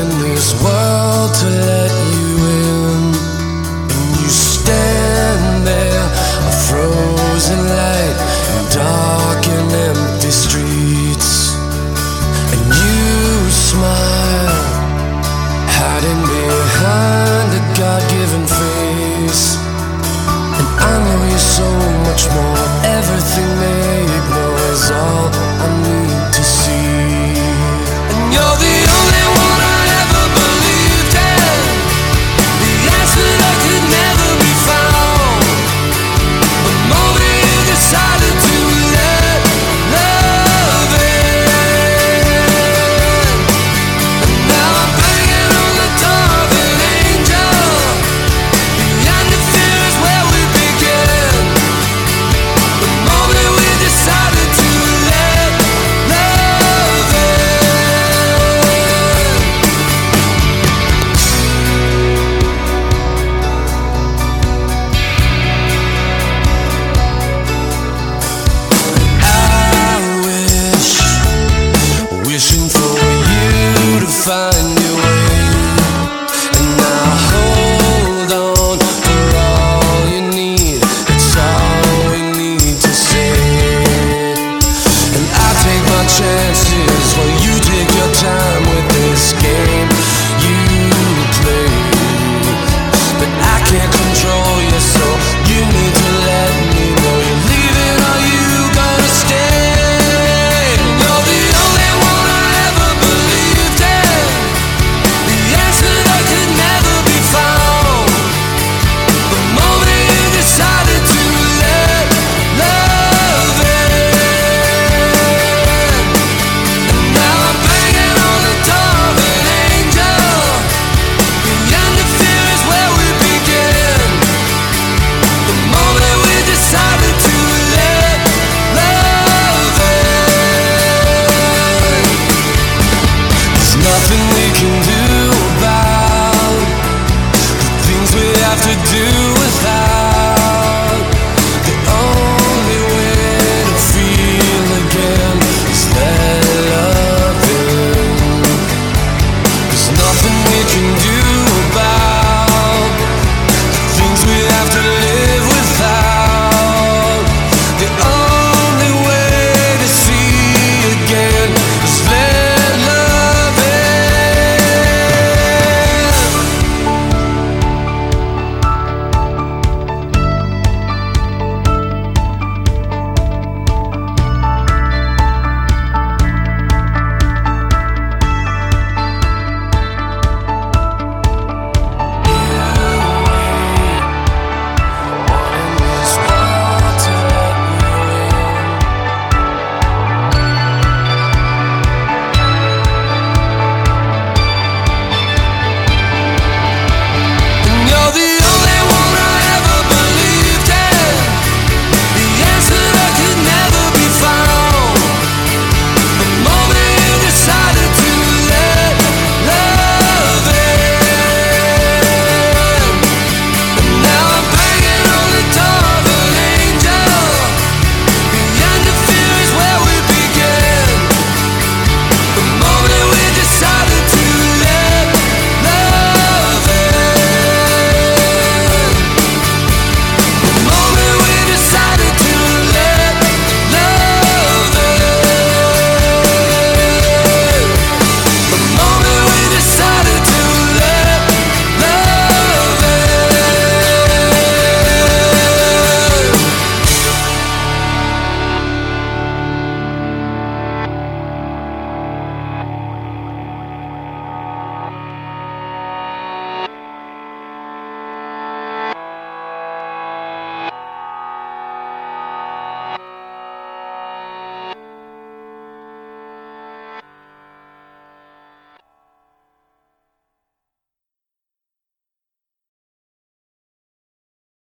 in this world to let you in. chances nothing we can do about the things we have to do without.